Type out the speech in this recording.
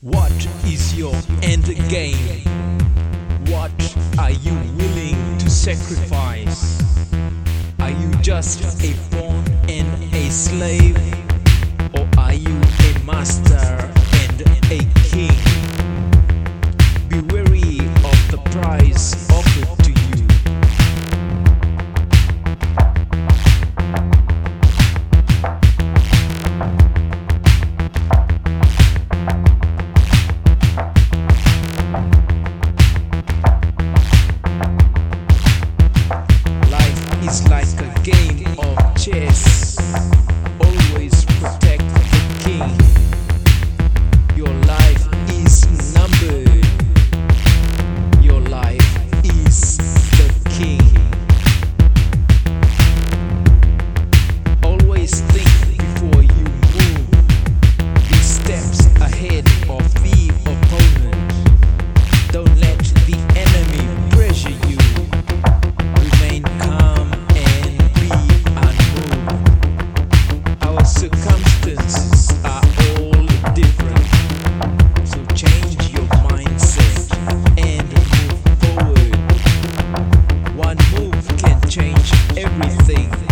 What is your end game? What are you willing to sacrifice? Are you just a pawn and a slave? everything.